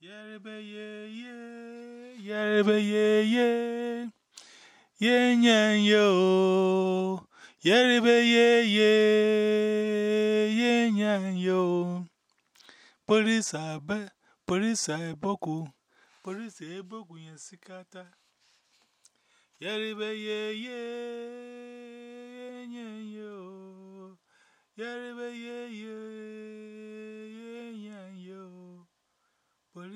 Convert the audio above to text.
Yerebe ye ye, yerebe ye ye, ye nyan yo. Yerebe ye ye, ye nyan yo. Police abe, police eboku, police eboku yen sikata. Yerebe ye ye, ye nyan yo. Yerebe ye ye, ye nyan yo.